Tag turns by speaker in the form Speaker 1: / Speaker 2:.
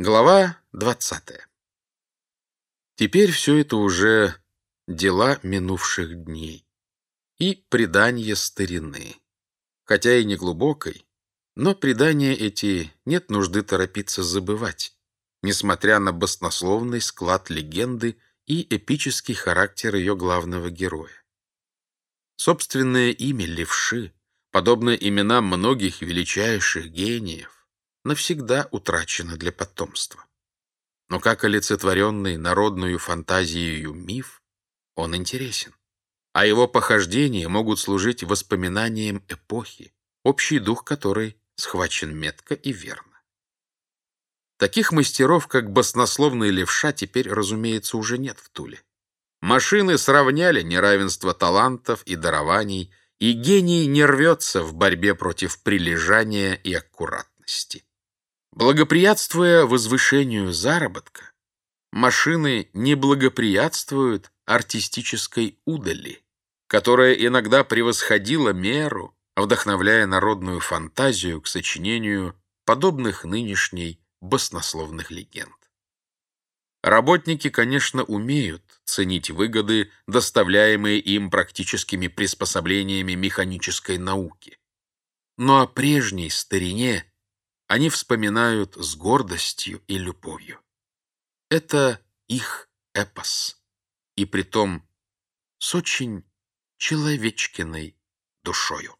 Speaker 1: Глава 20. Теперь все это уже дела минувших дней и предания старины. Хотя и не глубокой, но предания эти нет нужды торопиться забывать, несмотря на баснословный склад легенды и эпический характер ее главного героя. Собственное имя Левши, подобно именам многих величайших гениев, навсегда утрачено для потомства. Но как олицетворенный народную фантазией миф, он интересен, а его похождения могут служить воспоминанием эпохи, общий дух которой схвачен метко и верно. Таких мастеров, как баснословный левша, теперь, разумеется, уже нет в Туле. Машины сравняли неравенство талантов и дарований, и гений не рвется в борьбе против прилежания и аккуратности. Благоприятствуя возвышению заработка, машины не благоприятствуют артистической удали, которая иногда превосходила меру, вдохновляя народную фантазию к сочинению подобных нынешней баснословных легенд. Работники, конечно, умеют ценить выгоды, доставляемые им практическими приспособлениями механической науки. Но о прежней старине они вспоминают с гордостью и любовью. Это их эпос, и притом с очень человечкиной душою.